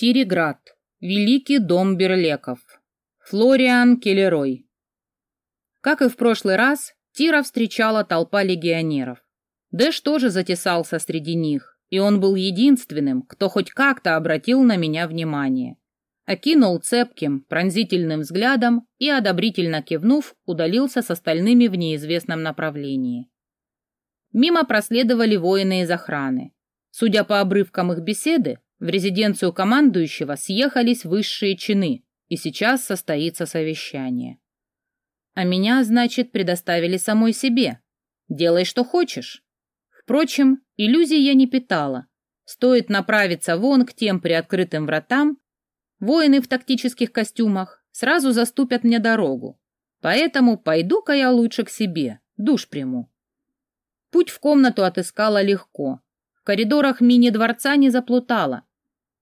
Тириград. Великий дом Берлеков. Флориан Келлерой. Как и в прошлый раз, Тира встречала толпа легионеров. Дэш тоже затесался среди них, и он был единственным, кто хоть как-то обратил на меня внимание. Окинул цепким, пронзительным взглядом и, одобрительно кивнув, удалился с остальными в неизвестном направлении. Мимо проследовали воины из охраны. Судя по обрывкам их беседы, в резиденцию командующего съехались высшие чины – и сейчас состоится совещание. А меня, значит, предоставили самой себе. Делай, что хочешь. Впрочем, иллюзий я не питала. Стоит направиться вон к тем приоткрытым вратам, воины в тактических костюмах сразу заступят мне дорогу. Поэтому пойду-ка я лучше к себе, душ приму. Путь в комнату отыскала легко. В коридорах мини-дворца не заплутала.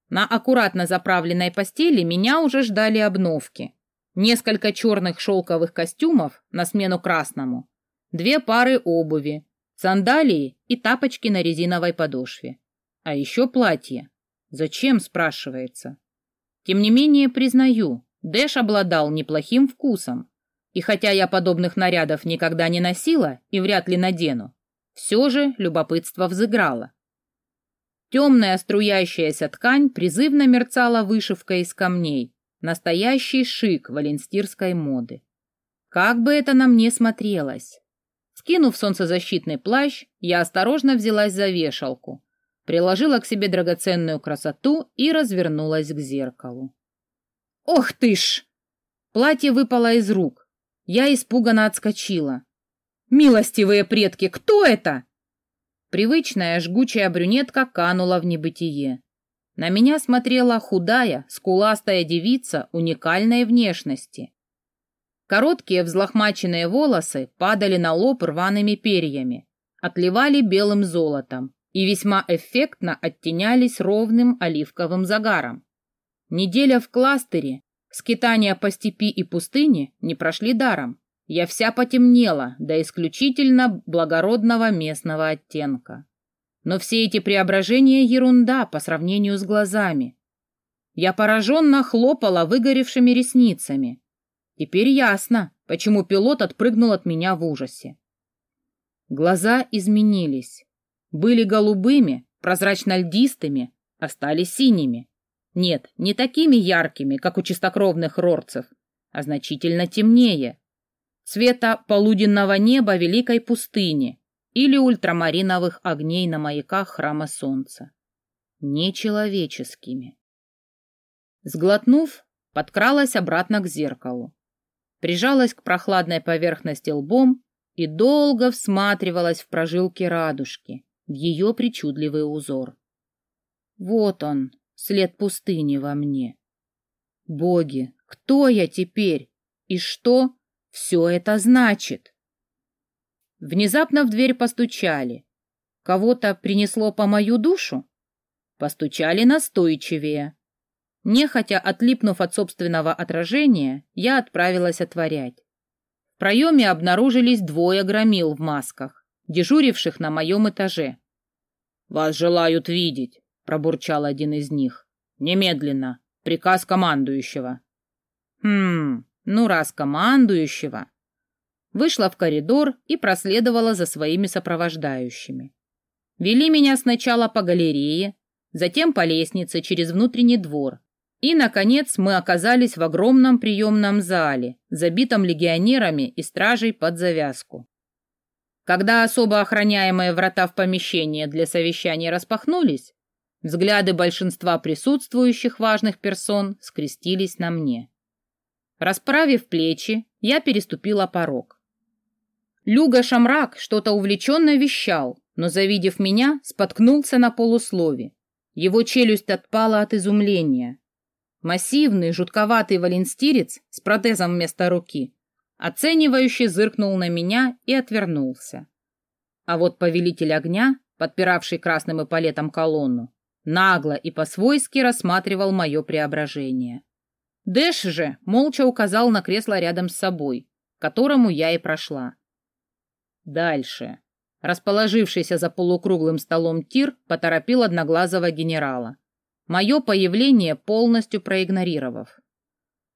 На аккуратно заправленной постели меня уже ждали обновки. Несколько черных шелковых костюмов на смену красному, две пары обуви, сандалии и тапочки на резиновой подошве. А еще платье. Зачем, спрашивается. Тем не менее, признаю, Дэш обладал неплохим вкусом. И хотя я подобных нарядов никогда не носила и вряд ли надену, все же любопытство взыграло. Темная струящаяся ткань призывно мерцала вышивкой из камней. Настоящий шик валенстирской моды. Как бы это на мне смотрелось? Скинув солнцезащитный плащ, я осторожно взялась за вешалку, приложила к себе драгоценную красоту и развернулась к зеркалу. «Ох ты ж!» Платье выпало из рук. Я испуганно отскочила. «Милостивые предки, кто это?» Привычная жгучая брюнетка канула в небытие. На меня смотрела худая, скуластая девица уникальной внешности. Короткие взлохмаченные волосы падали на лоб рваными перьями, отливали белым золотом и весьма эффектно оттенялись ровным оливковым загаром. Неделя в кластере, скитания по степи и пустыне не прошли даром. Я вся потемнела до исключительно благородного местного оттенка. Но все эти преображения — ерунда по сравнению с глазами. Я пораженно хлопала выгоревшими ресницами. Теперь ясно, почему пилот отпрыгнул от меня в ужасе. Глаза изменились. Были голубыми, прозрачно-льдистыми, а стали синими. Нет, не такими яркими, как у чистокровных рорцев, а значительно темнее, цвета полуденного неба великой пустыни или ультрамариновых огней на маяках храма солнца. Нечеловеческими. Сглотнув, подкралась обратно к зеркалу. Прижалась к прохладной поверхности лбом и долго всматривалась в прожилки радужки, в ее причудливый узор. Вот он, след пустыни во мне. Боги, кто я теперь? И что все это значит? Внезапно в дверь постучали. Кого-то принесло по мою душу? Постучали настойчивее. Нехотя отлипнув от собственного отражения, я отправилась отворять. В проеме обнаружились двое громил в масках, дежуривших на моем этаже. «Вас желают видеть», — пробурчал один из них. «Немедленно. Приказ командующего». «Хм, ну, раз командующего. Вышла в коридор и проследовала за своими сопровождающими. Вели меня сначала по галерее, затем по лестнице через внутренний двор, и, наконец, мы оказались в огромном приемном зале, забитом легионерами и стражей под завязку. Когда особо охраняемые врата в помещение для совещания распахнулись, взгляды большинства присутствующих важных персон скрестились на мне. Расправив плечи, я переступила порог. Люга Шамрак что-то увлеченно вещал, но, завидев меня, споткнулся на полуслове. Его челюсть отпала от изумления. Массивный, жутковатый валенстирец с протезом вместо руки, оценивающе зыркнул на меня и отвернулся. А вот повелитель огня, подпиравший красным эполетом колонну, нагло и по-свойски рассматривал мое преображение. Дэш же молча указал на кресло рядом с собой, к которому я и прошла. Дальше. Расположившийся за полукруглым столом Тир поторопил одноглазого генерала. мое появление полностью проигнорировав.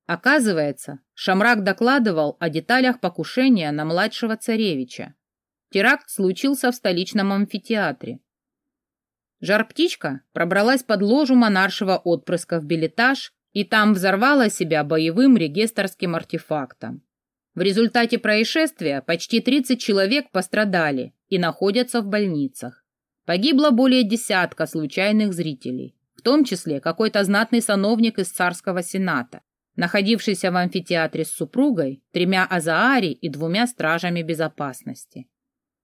Оказывается, Шамрак докладывал о деталях покушения на младшего царевича. Теракт случился в столичном амфитеатре. Жар-птичка пробралась под ложу монаршего отпрыска в билетаж и там взорвала себя боевым регистрским артефактом. В результате происшествия почти 30 человек пострадали и находятся в больницах. Погибло более десятка случайных зрителей, в том числе какой-то знатный сановник из царского сената, находившийся в амфитеатре с супругой, тремя азаари и двумя стражами безопасности.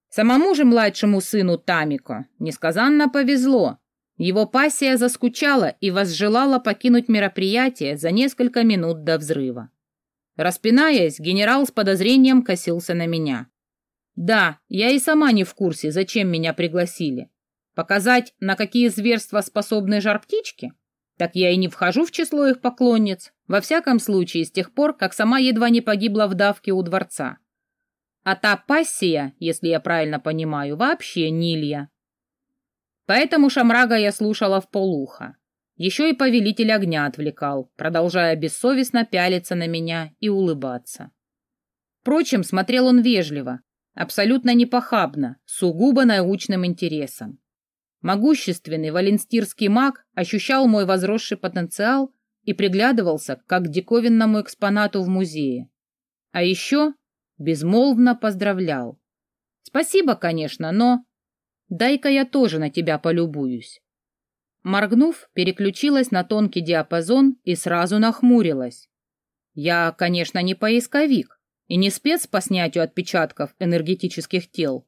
Самому же младшему сыну Тамико несказанно повезло. Его пассия заскучала и возжелала покинуть мероприятие за несколько минут до взрыва. Распинаясь, генерал с подозрением косился на меня. Да, я и сама не в курсе, зачем меня пригласили. Показать, на какие зверства способны жар-птички? Так я и не вхожу в число их поклонниц, во всяком случае с тех пор, как сама едва не погибла в давке у дворца. А та пассия, если я правильно понимаю, вообще нилья. Поэтому Шамрага я слушала в полуха. Еще и повелитель огня отвлекал, продолжая бессовестно пялиться на меня и улыбаться. Впрочем, смотрел он вежливо, абсолютно непохабно, сугубо научным интересом. Могущественный валенстирский маг ощущал мой возросший потенциал и приглядывался как к диковинному экспонату в музее. А еще безмолвно поздравлял. Спасибо, конечно, но... Дай-ка я тоже на тебя полюбуюсь. Моргнув, переключилась на тонкий диапазон и сразу нахмурилась. Я, конечно, не поисковик и не спец по снятию отпечатков энергетических тел,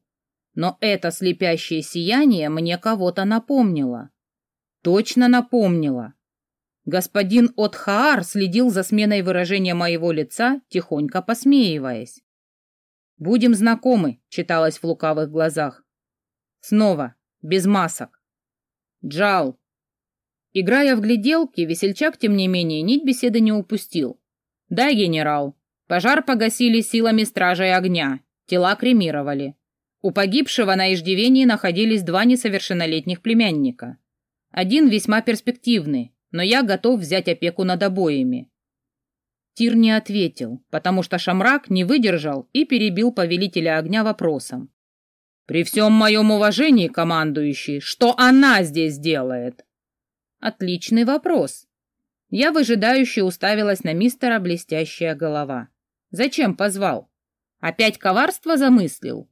но это слепящее сияние мне кого-то напомнило. Точно напомнило. Господин Отхаар следил за сменой выражения моего лица, тихонько посмеиваясь. «Будем знакомы», — читалось в лукавых глазах. Снова, без масок. Джал, Играя в гляделки, весельчак, тем не менее, нить беседы не упустил. «Да, генерал. Пожар погасили силами стражей огня. Тела кремировали. У погибшего на иждивении находились два несовершеннолетних племянника. Один весьма перспективный, но я готов взять опеку над обоими». Тир не ответил, потому что Шамрак не выдержал и перебил повелителя огня вопросом. «При всем моем уважении, командующий, что она здесь делает?» Отличный вопрос. Я выжидающе уставилась на мистера блестящая голова. Зачем позвал? Опять коварство замыслил?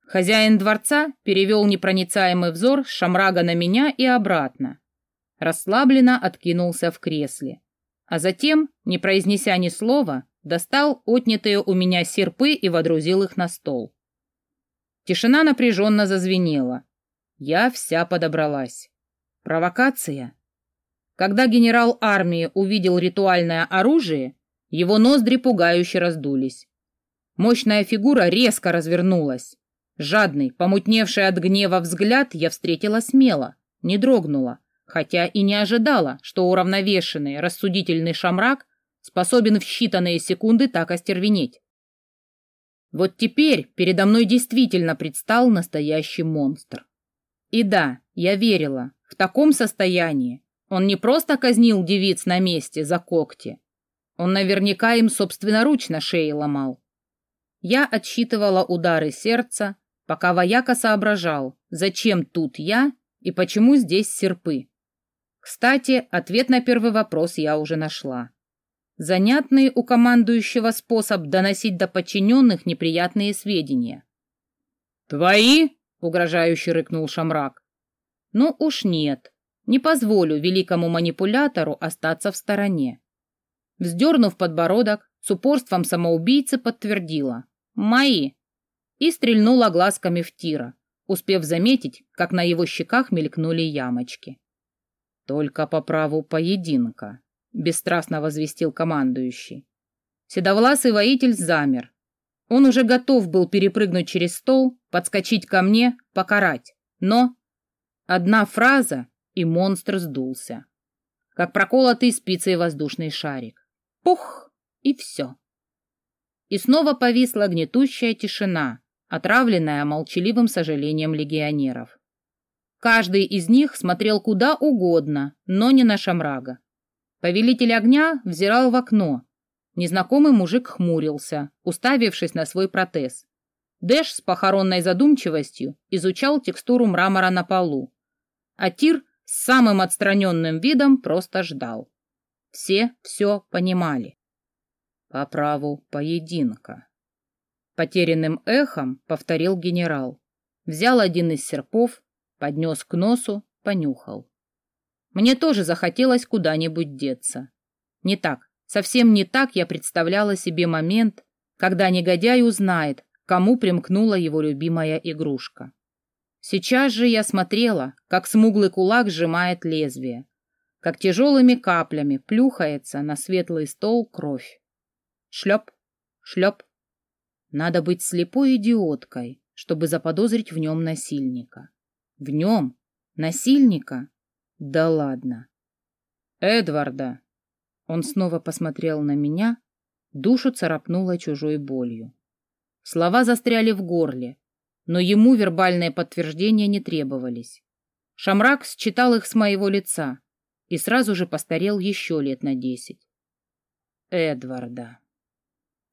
Хозяин дворца перевел непроницаемый взор Шамрага на меня и обратно. Расслабленно откинулся в кресле. А затем, не произнеся ни слова, достал отнятые у меня серпы и водрузил их на стол. Тишина напряженно зазвенела. Я вся подобралась. Провокация? Когда генерал армии увидел ритуальное оружие, его ноздри пугающе раздулись. Мощная фигура резко развернулась. Жадный, помутневший от гнева взгляд я встретила смело, не дрогнула, хотя и не ожидала, что уравновешенный, рассудительный шамрак способен в считанные секунды так остервенеть. Вот теперь передо мной действительно предстал настоящий монстр. И да, я верила, в таком состоянии он не просто казнил девиц на месте за когти, он наверняка им собственноручно шеи ломал. Я отсчитывала удары сердца, пока вояка соображал, зачем тут я и почему здесь серпы. Кстати, ответ на первый вопрос я уже нашла. Занятный у командующего способ доносить до подчиненных неприятные сведения. «Твои?» — угрожающе рыкнул Шамрак. Ну уж нет, не позволю великому манипулятору остаться в стороне. Вздернув подбородок, с упорством самоубийцы подтвердила «Мои!» и стрельнула глазками в Тира, успев заметить, как на его щеках мелькнули ямочки. «Только по праву поединка», — бесстрастно возвестил командующий. Седовласый воитель замер. Он уже готов был перепрыгнуть через стол, подскочить ко мне, покарать, но Одна фраза, и монстр сдулся. Как проколотый спицей воздушный шарик. Пух! И все. И снова повисла гнетущая тишина, отравленная молчаливым сожалением легионеров. Каждый из них смотрел куда угодно, но не на Шамрага. Повелитель огня взирал в окно. Незнакомый мужик хмурился, уставившись на свой протез. Дэш с похоронной задумчивостью изучал текстуру мрамора на полу. А Тир с самым отстраненным видом просто ждал. Все все понимали. По праву поединка. Потерянным эхом повторил генерал. Взял один из серпов, поднес к носу, понюхал. Мне тоже захотелось куда-нибудь деться. Не так, совсем не так я представляла себе момент, когда негодяй узнает, кому примкнула его любимая игрушка. Сейчас же я смотрела, как смуглый кулак сжимает лезвие, как тяжелыми каплями плюхается на светлый стол кровь. Шлеп, шлеп. Надо быть слепой идиоткой, чтобы заподозрить в нем насильника. В нем? Насильника? Да ладно. Эдварда. Он снова посмотрел на меня, душу царапнуло чужой болью. Слова застряли в горле, но ему вербальные подтверждения не требовались. Шамрак считал их с моего лица и сразу же постарел еще лет на десять. Эдварда.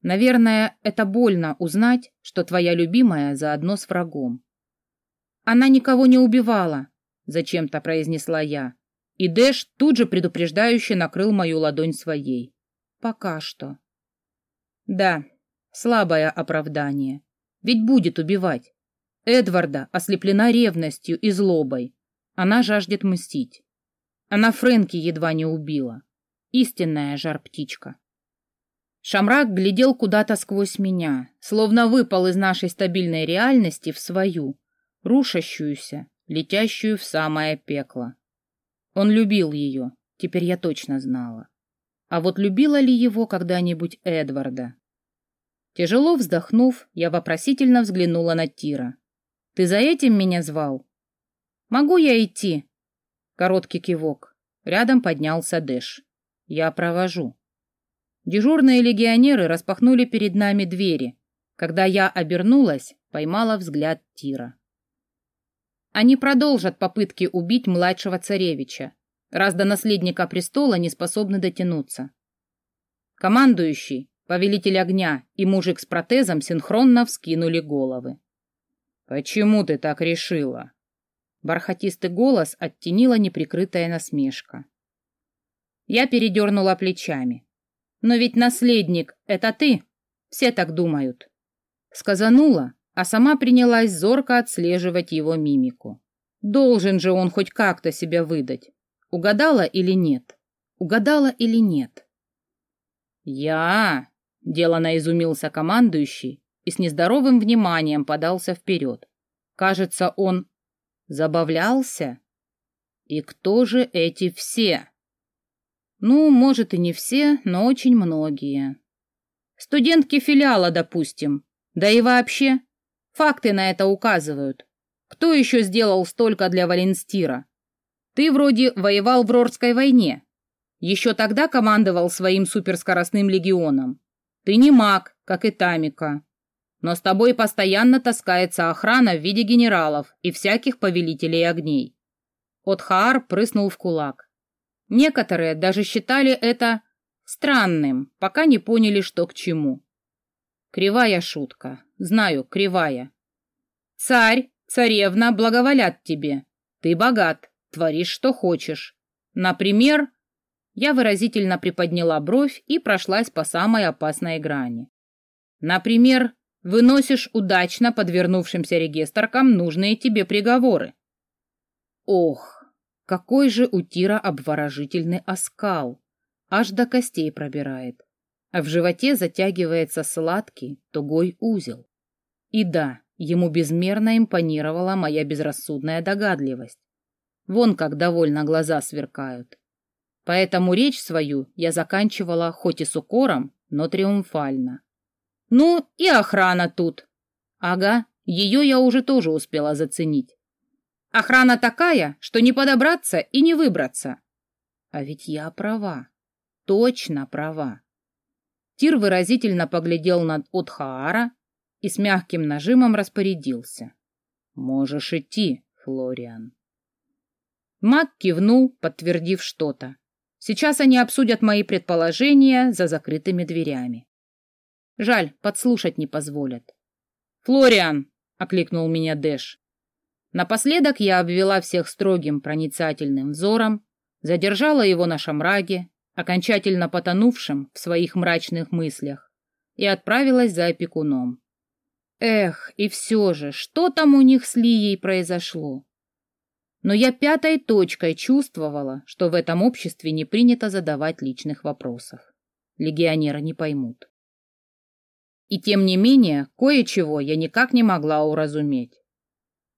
Наверное, это больно узнать, что твоя любимая заодно с врагом. Она никого не убивала, зачем-то произнесла я. И Дэш тут же предупреждающе накрыл мою ладонь своей. Пока что. Да, слабое оправдание. Ведь будет убивать. Эдварда ослеплена ревностью и злобой. Она жаждет мстить. Она Фрэнки едва не убила. Истинная жар-птичка. Шамрак глядел куда-то сквозь меня, словно выпал из нашей стабильной реальности в свою, рушащуюся, летящую в самое пекло. Он любил ее, теперь я точно знала. А вот любила ли его когда-нибудь Эдварда? Тяжело вздохнув, я вопросительно взглянула на Тира. «Ты за этим меня звал?» «Могу я идти?» Короткий кивок. Рядом поднялся Дэш. «Я провожу». Дежурные легионеры распахнули перед нами двери. Когда я обернулась, поймала взгляд Тира. Они продолжат попытки убить младшего царевича, раз до наследника престола не способны дотянуться. Командующий, повелитель огня и мужик с протезом синхронно вскинули головы. «Почему ты так решила?» Бархатистый голос оттенила неприкрытая насмешка. Я передернула плечами. «Но ведь наследник — это ты!» Все так думают. Сказанула, а сама принялась зорко отслеживать его мимику. Должен же он хоть как-то себя выдать. Угадала или нет? Угадала или нет? «Я...» — делано изумился командующий и с нездоровым вниманием подался вперед. Кажется, он забавлялся. И кто же эти все? Ну, может, и не все, но очень многие. Студентки филиала, допустим. Да и вообще, Факты на это указывают. Кто еще сделал столько для Валенстира? Ты вроде воевал в Рорской войне. Еще тогда командовал своим суперскоростным легионом. Ты не маг, как и Тамика. Но с тобой постоянно таскается охрана в виде генералов и всяких повелителей огней. Отхаар прыснул в кулак. Некоторые даже считали это странным, пока не поняли, что к чему. Кривая шутка. Знаю, кривая. Царь, царевна благоволят тебе. Ты богат, творишь, что хочешь. Например, я выразительно приподняла бровь и прошлась по самой опасной грани. Например, выносишь удачно подвернувшимся регистркам нужные тебе приговоры. Ох, какой же у Тира обворожительный оскал! Аж до костей пробирает а в животе затягивается сладкий, тугой узел. И да, ему безмерно импонировала моя безрассудная догадливость. Вон как довольно глаза сверкают. Поэтому речь свою я заканчивала хоть и с укором, но триумфально. Ну и охрана тут. Ага, ее я уже тоже успела заценить. Охрана такая, что не подобраться и не выбраться. А ведь я права. Точно права. Тир выразительно поглядел на Отхаара и с мягким нажимом распорядился. «Можешь идти, Флориан». Мак кивнул, подтвердив что-то. Сейчас они обсудят мои предположения за закрытыми дверями. Жаль, подслушать не позволят. «Флориан!» — окликнул меня Дэш. Напоследок я обвела всех строгим проницательным взором, задержала его на шамраге, окончательно потонувшим в своих мрачных мыслях, и отправилась за опекуном. Эх, и все же, что там у них с Лией произошло? Но я пятой точкой чувствовала, что в этом обществе не принято задавать личных вопросов. Легионеры не поймут. И тем не менее, кое-чего я никак не могла уразуметь.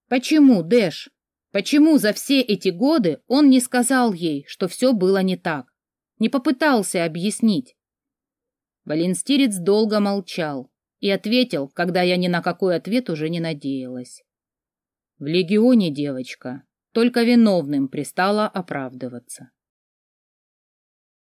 Почему, Дэш? Почему за все эти годы он не сказал ей, что все было не так? Не попытался объяснить? Валенстирец долго молчал, и ответил, когда я ни на какой ответ уже не надеялась. В легионе девочка, только виновным пристала оправдываться.